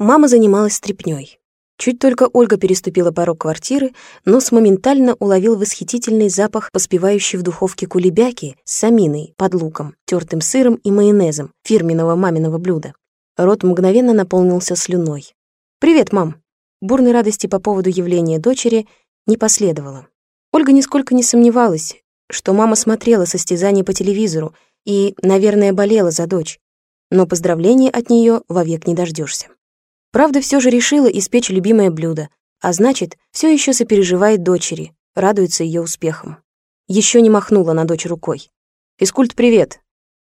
Мама занималась стряпнёй. Чуть только Ольга переступила порог квартиры, нос моментально уловил восхитительный запах поспевающей в духовке кулебяки с саминой под луком, тертым сыром и майонезом фирменного маминого блюда. Рот мгновенно наполнился слюной. «Привет, мам!» Бурной радости по поводу явления дочери не последовало. Ольга нисколько не сомневалась, что мама смотрела состязание по телевизору и, наверное, болела за дочь, но поздравления от нее вовек не дождешься. Правда, все же решила испечь любимое блюдо, а значит, все еще сопереживает дочери, радуется ее успехам. Еще не махнула на дочь рукой. «Физкульт, привет!»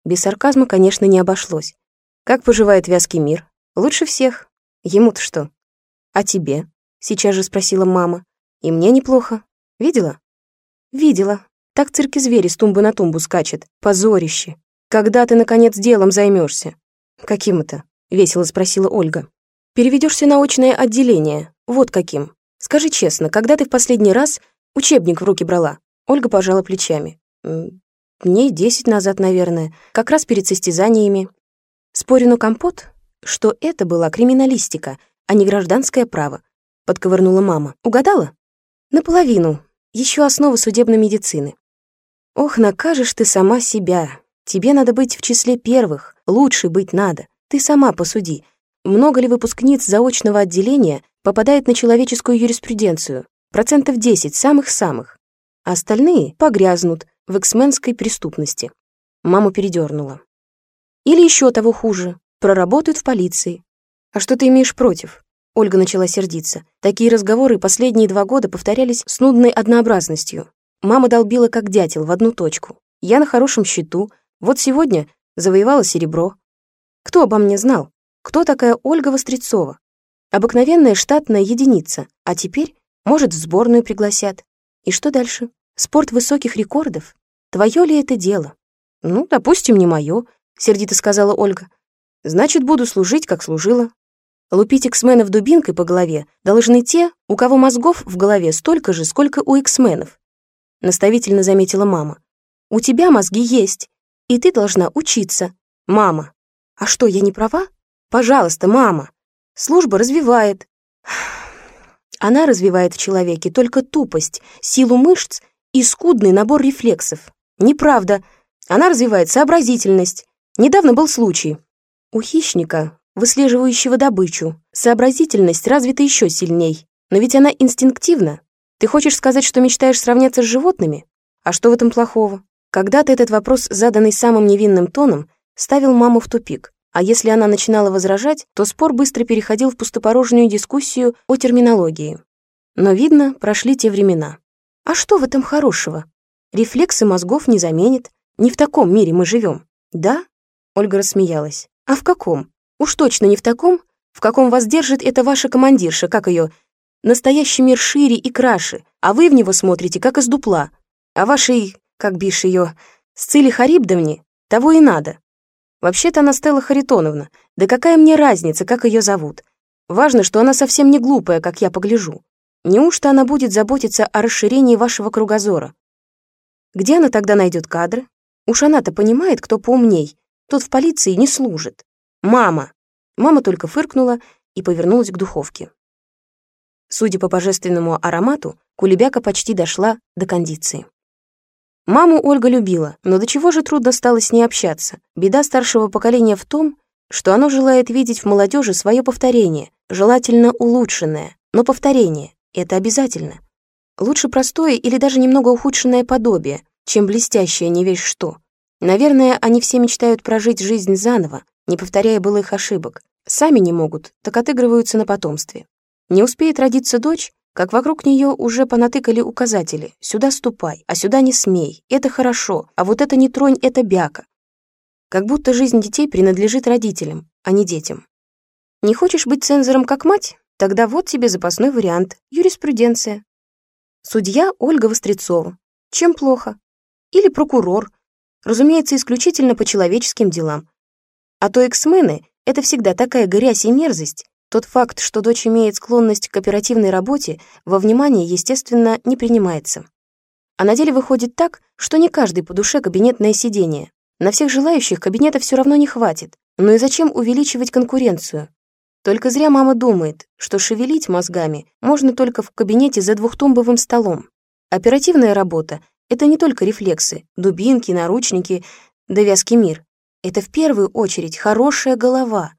Без сарказма, конечно, не обошлось. «Как поживает вязкий мир?» «Лучше всех. Ему-то что?» «А тебе?» — сейчас же спросила мама. «И мне неплохо. Видела?» «Видела. Так в цирке звери с тумбы на тумбу скачет. Позорище. Когда ты, наконец, делом займешься? «Каким это?» — весело спросила Ольга. Переведешься на очное отделение. Вот каким. Скажи честно, когда ты в последний раз учебник в руки брала?» Ольга пожала плечами. «Дней десять назад, наверное. Как раз перед состязаниями. Спорину компот, что это была криминалистика, а не гражданское право», — подковырнула мама. «Угадала?» «Наполовину. Еще основа судебной медицины». «Ох, накажешь ты сама себя. Тебе надо быть в числе первых. Лучше быть надо. Ты сама посуди. Много ли выпускниц заочного отделения попадает на человеческую юриспруденцию? Процентов 10, самых-самых. А остальные погрязнут в эксменской преступности. Маму передернула. Или еще того хуже, проработают в полиции. А что ты имеешь против? Ольга начала сердиться. Такие разговоры последние два года повторялись с нудной однообразностью. Мама долбила как дятел в одну точку. Я на хорошем счету. Вот сегодня завоевала серебро. Кто обо мне знал? Кто такая Ольга Вострецова? Обыкновенная штатная единица, а теперь, может, в сборную пригласят. И что дальше? Спорт высоких рекордов? Твое ли это дело? Ну, допустим, не мое, сердито сказала Ольга. Значит, буду служить, как служила. Лупить эксменов дубинкой по голове должны те, у кого мозгов в голове столько же, сколько у эксменов. Наставительно заметила мама. У тебя мозги есть, и ты должна учиться. Мама. А что, я не права? Пожалуйста, мама. Служба развивает. Она развивает в человеке только тупость, силу мышц и скудный набор рефлексов. Неправда. Она развивает сообразительность. Недавно был случай. У хищника, выслеживающего добычу, сообразительность развита еще сильней. Но ведь она инстинктивна. Ты хочешь сказать, что мечтаешь сравняться с животными? А что в этом плохого? Когда-то этот вопрос, заданный самым невинным тоном, ставил маму в тупик. А если она начинала возражать, то спор быстро переходил в пустопорожнюю дискуссию о терминологии. Но, видно, прошли те времена. А что в этом хорошего? Рефлексы мозгов не заменит. Не в таком мире мы живем. Да? Ольга рассмеялась. А в каком? Уж точно не в таком, в каком вас держит эта ваша командирша, как ее. Настоящий мир шире и краше, а вы в него смотрите, как из дупла. А вашей, как бишь ее, Сциле Харибдовне, того и надо. Вообще-то она Стелла Харитоновна. Да какая мне разница, как ее зовут? Важно, что она совсем не глупая, как я погляжу. Неужто она будет заботиться о расширении вашего кругозора? Где она тогда найдет кадры? Уж она-то понимает, кто поумней. Тот в полиции не служит. Мама! Мама только фыркнула и повернулась к духовке. Судя по божественному аромату, кулебяка почти дошла до кондиции. Маму Ольга любила, но до чего же трудно стало с ней общаться. Беда старшего поколения в том, что оно желает видеть в молодежи свое повторение, желательно улучшенное, но повторение — это обязательно. Лучше простое или даже немного ухудшенное подобие, чем блестящее не весь что. Наверное, они все мечтают прожить жизнь заново, не повторяя былых ошибок. Сами не могут, так отыгрываются на потомстве. Не успеет родиться дочь, как вокруг нее уже понатыкали указатели «сюда ступай», «а сюда не смей», «это хорошо», «а вот это не тронь, это бяка». Как будто жизнь детей принадлежит родителям, а не детям. Не хочешь быть цензором как мать? Тогда вот тебе запасной вариант — юриспруденция. Судья Ольга Вострецова. Чем плохо? Или прокурор. Разумеется, исключительно по человеческим делам. А то эксмены — это всегда такая грязь и мерзость, тот факт, что дочь имеет склонность к оперативной работе, во внимание, естественно, не принимается. А на деле выходит так, что не каждый по душе кабинетное сидение. На всех желающих кабинета все равно не хватит. Но и зачем увеличивать конкуренцию? Только зря мама думает, что шевелить мозгами можно только в кабинете за двухтумбовым столом. Оперативная работа — это не только рефлексы, дубинки, наручники, да вязкий мир. Это в первую очередь хорошая голова.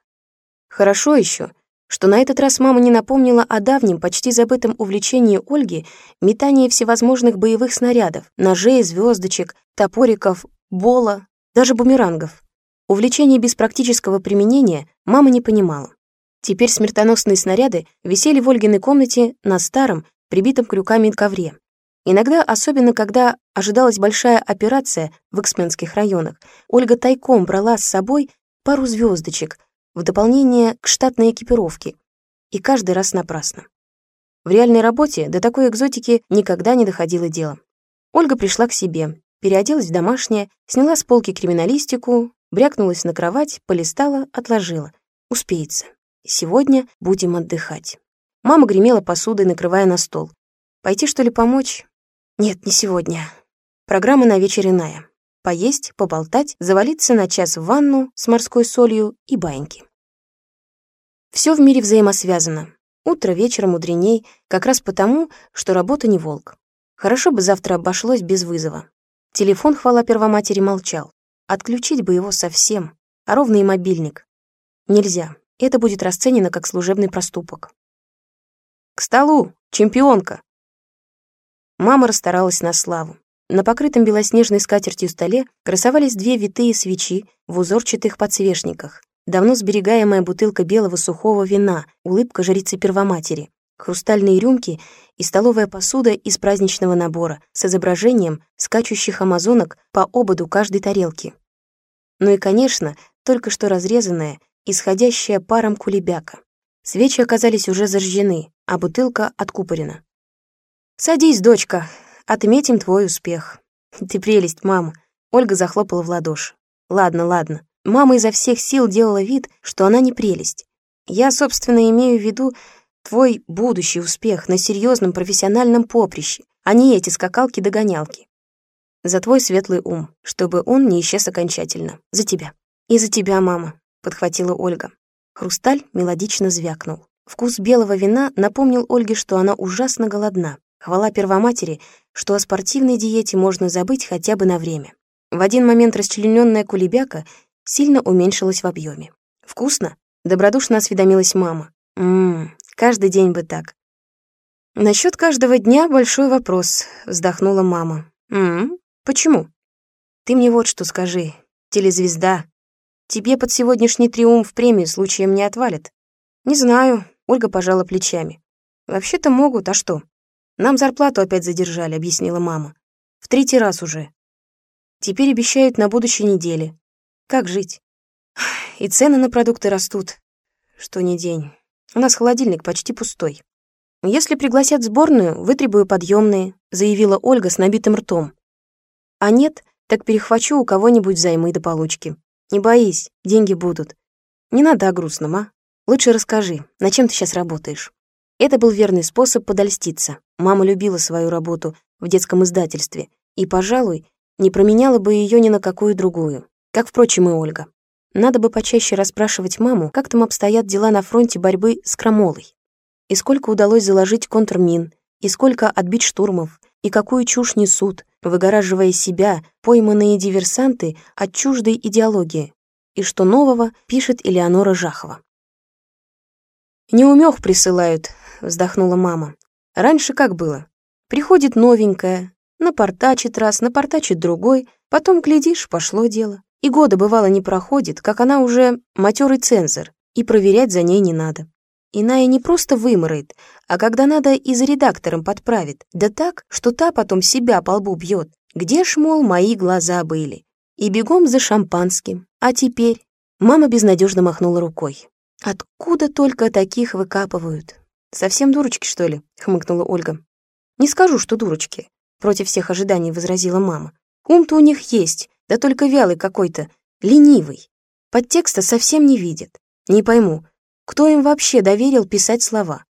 Хорошо еще, что на этот раз мама не напомнила о давнем, почти забытом увлечении Ольги метании всевозможных боевых снарядов, ножей, звездочек, топориков, бола, даже бумерангов. Увлечение без практического применения мама не понимала. Теперь смертоносные снаряды висели в Ольгиной комнате на старом, прибитом крюками ковре. Иногда, особенно когда ожидалась большая операция в эксменских районах, Ольга тайком брала с собой пару звездочек в дополнение к штатной экипировке, и каждый раз напрасно. В реальной работе до такой экзотики никогда не доходило дело. Ольга пришла к себе, переоделась в домашнее, сняла с полки криминалистику, брякнулась на кровать, полистала, отложила. Успеется. Сегодня будем отдыхать. Мама гремела посудой, накрывая на стол. Пойти, что ли, помочь? Нет, не сегодня. Программа на вечер иная. Поесть, поболтать, завалиться на час в ванну с морской солью и баиньки. Все в мире взаимосвязано. Утро вечером мудреней, как раз потому, что работа не волк. Хорошо бы завтра обошлось без вызова. Телефон, хвала первоматери, молчал. Отключить бы его совсем, а ровно и мобильник. Нельзя это будет расценено как служебный проступок. «К столу, чемпионка!» Мама расстаралась на славу. На покрытом белоснежной скатертью столе красовались две витые свечи в узорчатых подсвечниках, давно сберегаемая бутылка белого сухого вина, улыбка жрицы Первоматери, хрустальные рюмки и столовая посуда из праздничного набора с изображением скачущих амазонок по ободу каждой тарелки. Ну и, конечно, только что разрезанная исходящая паром кулебяка. Свечи оказались уже зажжены, а бутылка откупорена. «Садись, дочка, отметим твой успех». «Ты прелесть, мама», — Ольга захлопала в ладоши. «Ладно, ладно». Мама изо всех сил делала вид, что она не прелесть. Я, собственно, имею в виду твой будущий успех на серьезном профессиональном поприще, а не эти скакалки-догонялки. За твой светлый ум, чтобы он не исчез окончательно. За тебя. И за тебя, мама подхватила Ольга. Хрусталь мелодично звякнул. Вкус белого вина напомнил Ольге, что она ужасно голодна. Хвала Первоматери, что о спортивной диете можно забыть хотя бы на время. В один момент расчлененная кулебяка сильно уменьшилась в объеме. «Вкусно?» — добродушно осведомилась мама. «Ммм, каждый день бы так». «Насчет каждого дня большой вопрос», — вздохнула мама. «Ммм, почему?» «Ты мне вот что скажи, телезвезда, Тебе под сегодняшний триумф премию случаем не отвалят? Не знаю, Ольга пожала плечами. Вообще-то могут, а что? Нам зарплату опять задержали, объяснила мама. В третий раз уже. Теперь обещают на будущей неделе. Как жить? И цены на продукты растут. Что ни день. У нас холодильник почти пустой. Если пригласят сборную, вытребую подъемные, заявила Ольга с набитым ртом. А нет, так перехвачу у кого-нибудь займы до получки. Не боись, деньги будут. Не надо о грустном, а? Лучше расскажи, на чем ты сейчас работаешь?» Это был верный способ подольститься. Мама любила свою работу в детском издательстве и, пожалуй, не променяла бы ее ни на какую другую, как, впрочем, и Ольга. Надо бы почаще расспрашивать маму, как там обстоят дела на фронте борьбы с крамолой, и сколько удалось заложить контрмин, и сколько отбить штурмов, и какую чушь несут, выгораживая себя, пойманные диверсанты от чуждой идеологии, и что нового пишет Элеонора Жахова. «Неумех присылают», — вздохнула мама. «Раньше как было? Приходит новенькая, напортачит раз, напортачит другой, потом, глядишь, пошло дело. И года, бывало, не проходит, как она уже матерый цензор, и проверять за ней не надо. Иная не просто выморает, а когда надо и за редактором подправит. Да так, что та потом себя по лбу бьет. Где ж, мол, мои глаза были? И бегом за шампанским. А теперь? Мама безнадежно махнула рукой. Откуда только таких выкапывают? Совсем дурочки, что ли? Хмыкнула Ольга. Не скажу, что дурочки. Против всех ожиданий возразила мама. Ум-то у них есть, да только вялый какой-то, ленивый. Подтекста совсем не видят. Не пойму, кто им вообще доверил писать слова?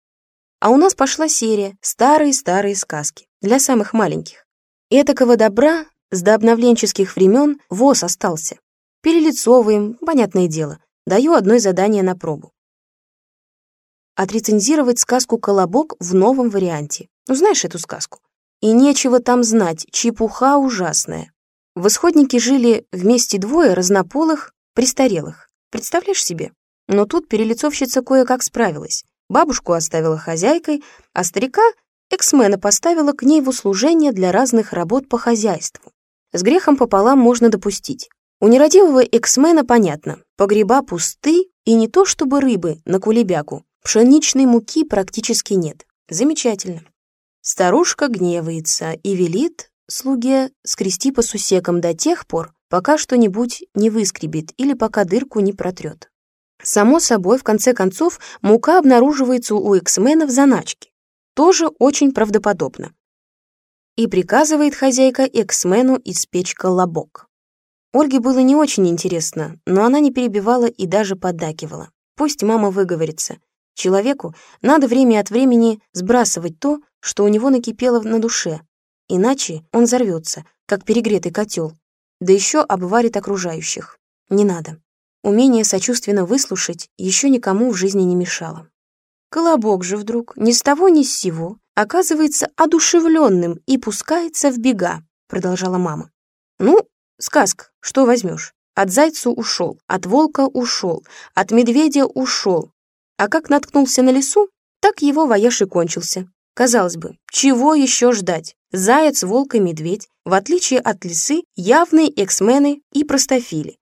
А у нас пошла серия «Старые-старые сказки» для самых маленьких. И этакого добра с дообновленческих времен ВОЗ остался. Перелицовываем, понятное дело. Даю одно задание на пробу. отрецензировать сказку «Колобок» в новом варианте. Ну, знаешь эту сказку? И нечего там знать, чепуха ужасная. В исходнике жили вместе двое разнополых, престарелых. Представляешь себе? Но тут перелицовщица кое-как справилась. Бабушку оставила хозяйкой, а старика эксмена поставила к ней в услужение для разных работ по хозяйству. С грехом пополам можно допустить. У нерадивого эксмена понятно, погреба пусты, и не то чтобы рыбы на кулебяку, пшеничной муки практически нет. Замечательно. Старушка гневается и велит слуге скрести по сусекам до тех пор, пока что-нибудь не выскребет или пока дырку не протрет. Само собой, в конце концов, мука обнаруживается у эксмена в заначке. Тоже очень правдоподобно. И приказывает хозяйка эксмену испечь колобок. Ольге было не очень интересно, но она не перебивала и даже поддакивала. Пусть мама выговорится. Человеку надо время от времени сбрасывать то, что у него накипело на душе, иначе он взорвется, как перегретый котел, да еще обварит окружающих. Не надо. Умение сочувственно выслушать еще никому в жизни не мешало. Колобок же вдруг ни с того ни с сего оказывается одушевленным и пускается в бега, продолжала мама. Ну, сказка, что возьмешь? От зайцу ушел, от волка ушел, от медведя ушел. А как наткнулся на лесу, так его вояж и кончился. Казалось бы, чего еще ждать? Заяц, волк и медведь, в отличие от лисы, явные эксмены и простофили.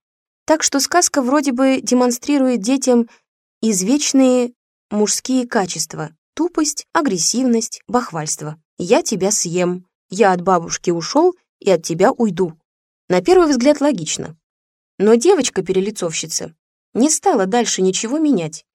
Так что сказка вроде бы демонстрирует детям извечные мужские качества — тупость, агрессивность, бахвальство. «Я тебя съем», «Я от бабушки ушел и от тебя уйду». На первый взгляд логично. Но девочка-перелицовщица не стала дальше ничего менять.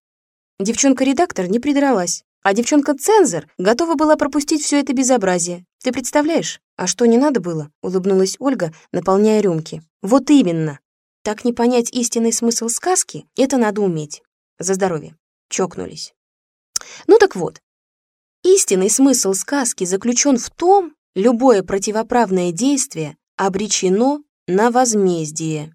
Девчонка-редактор не придралась. А девчонка-цензор готова была пропустить все это безобразие. Ты представляешь? А что не надо было? Улыбнулась Ольга, наполняя рюмки. Вот именно. Так не понять истинный смысл сказки, это надо уметь. За здоровье. Чокнулись. Ну так вот. Истинный смысл сказки заключен в том, любое противоправное действие обречено на возмездие.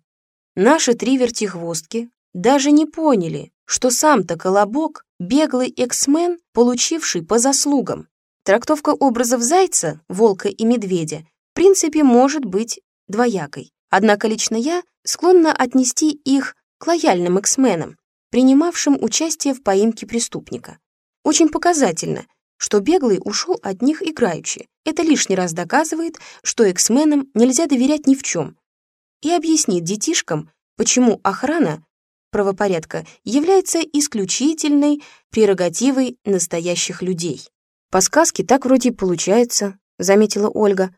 Наши три вертихвостки даже не поняли, что сам-то Колобок — беглый эксмен, получивший по заслугам. Трактовка образов зайца, волка и медведя в принципе может быть двоякой. Однако лично я склонна отнести их к лояльным эксменам, принимавшим участие в поимке преступника. Очень показательно, что беглый ушел от них играючи. Это лишний раз доказывает, что эксменам нельзя доверять ни в чем. И объяснит детишкам, почему охрана правопорядка является исключительной прерогативой настоящих людей. По сказке так вроде получается, заметила Ольга.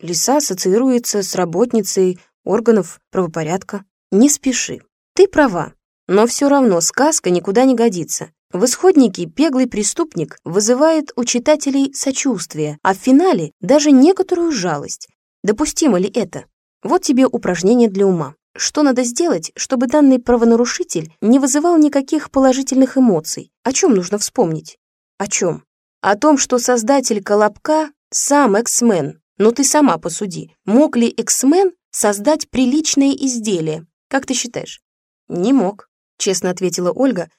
Лиса ассоциируется с работницей органов правопорядка. Не спеши. Ты права, но все равно сказка никуда не годится. В исходнике беглый преступник вызывает у читателей сочувствие, а в финале даже некоторую жалость. Допустимо ли это? Вот тебе упражнение для ума. Что надо сделать, чтобы данный правонарушитель не вызывал никаких положительных эмоций? О чем нужно вспомнить? О чем? О том, что создатель Колобка сам эксмен. Но ты сама посуди, мог ли эксмен создать приличное изделие? Как ты считаешь? Не мог, честно ответила Ольга,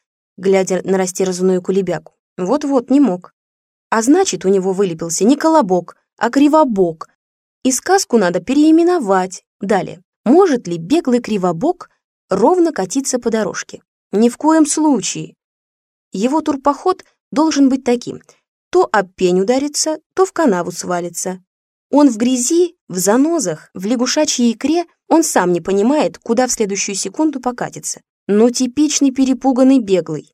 глядя на растерзанную кулебяку. Вот-вот, не мог. А значит, у него вылепился не колобок, а кривобок. И сказку надо переименовать. Далее. Может ли беглый кривобок ровно катиться по дорожке? Ни в коем случае. Его турпоход должен быть таким. То об пень ударится, то в канаву свалится. Он в грязи, в занозах, в лягушачьей икре, он сам не понимает, куда в следующую секунду покатится. Но типичный перепуганный беглый.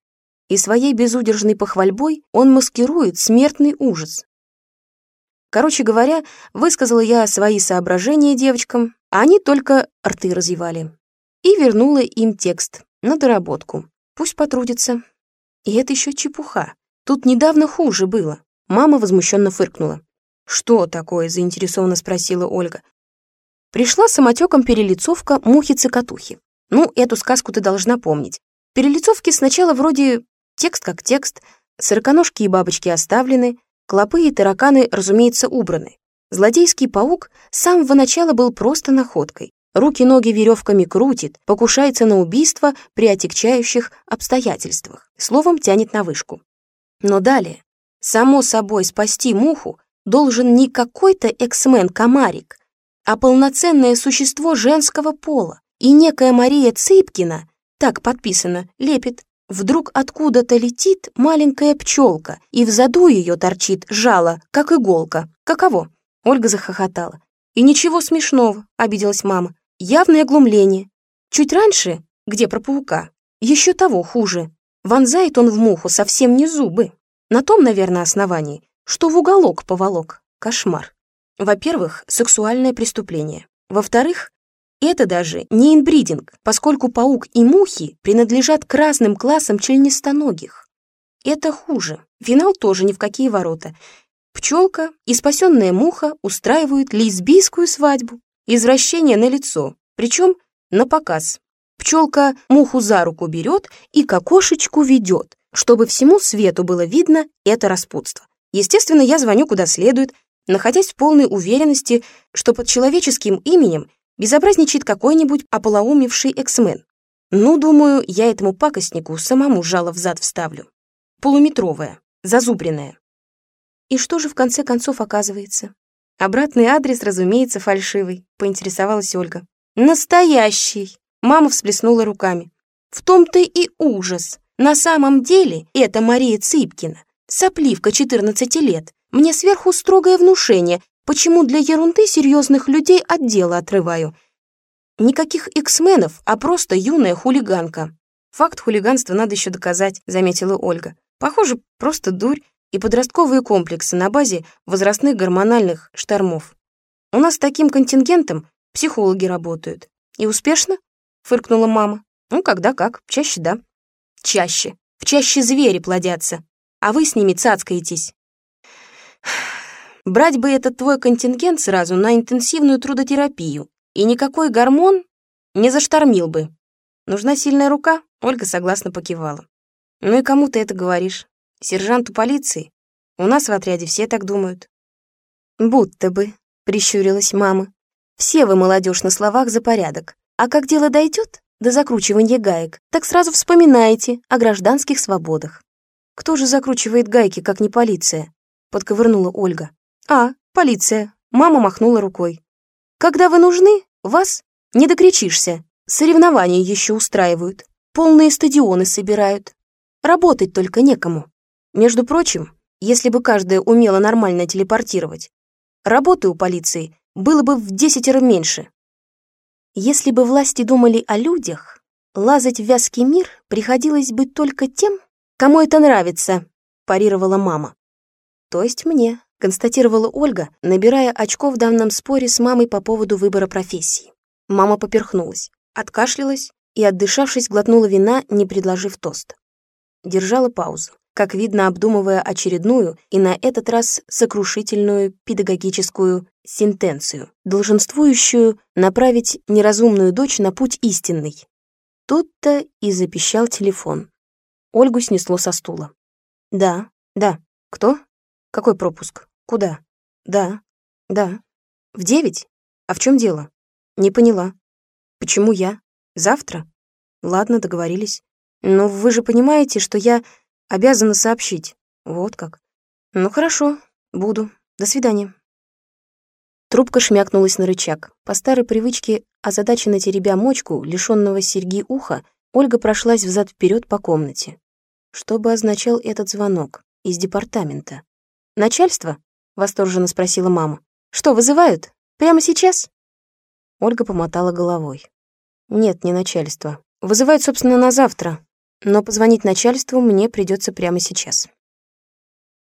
И своей безудержной похвальбой он маскирует смертный ужас. Короче говоря, высказала я свои соображения девочкам, а они только рты разъевали. И вернула им текст на доработку. Пусть потрудятся. И это еще чепуха. Тут недавно хуже было. Мама возмущенно фыркнула. «Что такое?» — заинтересованно спросила Ольга. Пришла самотеком перелицовка мухи-цикатухи. Ну, эту сказку ты должна помнить. Перелицовки сначала вроде текст как текст, сороконожки и бабочки оставлены, клопы и тараканы, разумеется, убраны. Злодейский паук с самого начала был просто находкой. Руки-ноги веревками крутит, покушается на убийство при отягчающих обстоятельствах. Словом, тянет на вышку. Но далее, само собой, спасти муху должен не какой-то эксмен-комарик, а полноценное существо женского пола. И некая Мария Цыпкина, так подписано, лепит, вдруг откуда-то летит маленькая пчелка, и в заду ее торчит жало, как иголка. Каково? Ольга захохотала. И ничего смешного, обиделась мама. Явное глумление. Чуть раньше, где про паука, еще того хуже. Вонзает он в муху совсем не зубы. На том, наверное, основании, что в уголок поволок. Кошмар. Во-первых, сексуальное преступление. Во-вторых, это даже не инбридинг, поскольку паук и мухи принадлежат к разным классам членистоногих. Это хуже. Финал тоже ни в какие ворота. Пчелка и спасенная муха устраивают лесбийскую свадьбу. Извращение на лицо, причем на показ. Пчелка муху за руку берет и к окошечку ведет, чтобы всему свету было видно это распутство. Естественно, я звоню куда следует, находясь в полной уверенности, что под человеческим именем безобразничает какой-нибудь ополоумевший эксмен. Ну, думаю, я этому пакостнику самому жало в зад вставлю. Полуметровая, зазубренная. И что же в конце концов оказывается? Обратный адрес, разумеется, фальшивый, поинтересовалась Ольга. Настоящий! Мама всплеснула руками. В том-то и ужас. На самом деле это Мария Цыпкина, сопливка 14 лет. Мне сверху строгое внушение, почему для ерунды серьезных людей от дела отрываю. Никаких иксменов, а просто юная хулиганка. Факт хулиганства надо еще доказать, заметила Ольга. Похоже, просто дурь и подростковые комплексы на базе возрастных гормональных штормов. У нас с таким контингентом психологи работают. И успешно? Фыркнула мама. Ну, когда как, чаще да. Чаще. В чаще звери плодятся, а вы с ними цацкаетесь. Брать бы этот твой контингент сразу на интенсивную трудотерапию, и никакой гормон не заштормил бы. Нужна сильная рука? Ольга согласно покивала. Ну и кому ты это говоришь? Сержанту полиции? У нас в отряде все так думают. Будто бы, прищурилась мама. Все вы, молодежь, на словах за порядок. А как дело дойдет до закручивания гаек, так сразу вспоминаете о гражданских свободах. Кто же закручивает гайки, как не полиция? Подковырнула Ольга. А, полиция. Мама махнула рукой. Когда вы нужны, вас не докричишься. Соревнования еще устраивают. Полные стадионы собирают. Работать только некому. Между прочим, если бы каждая умела нормально телепортировать, работы у полиции было бы в десятеро меньше. Если бы власти думали о людях, лазать в вязкий мир приходилось бы только тем, кому это нравится, парировала мама. То есть мне, констатировала Ольга, набирая очков в данном споре с мамой по поводу выбора профессии. Мама поперхнулась, откашлялась и, отдышавшись, глотнула вина, не предложив тост. Держала паузу, как видно, обдумывая очередную и на этот раз сокрушительную педагогическую сентенцию, долженствующую направить неразумную дочь на путь истинный. Тут-то и запищал телефон. Ольгу снесло со стула. «Да, да. Кто? Какой пропуск? Куда? Да, да. В девять? А в чем дело? Не поняла. Почему я? Завтра? Ладно, договорились. Но вы же понимаете, что я обязана сообщить. Вот как. Ну хорошо, буду. До свидания. Трубка шмякнулась на рычаг. По старой привычке, озадаченно теребя мочку, лишённого серьги уха, Ольга прошлась взад вперед по комнате. Что бы означал этот звонок? Из департамента. «Начальство?» — восторженно спросила мама. «Что, вызывают? Прямо сейчас?» Ольга помотала головой. «Нет, не начальство. Вызывают, собственно, на завтра. Но позвонить начальству мне придется прямо сейчас».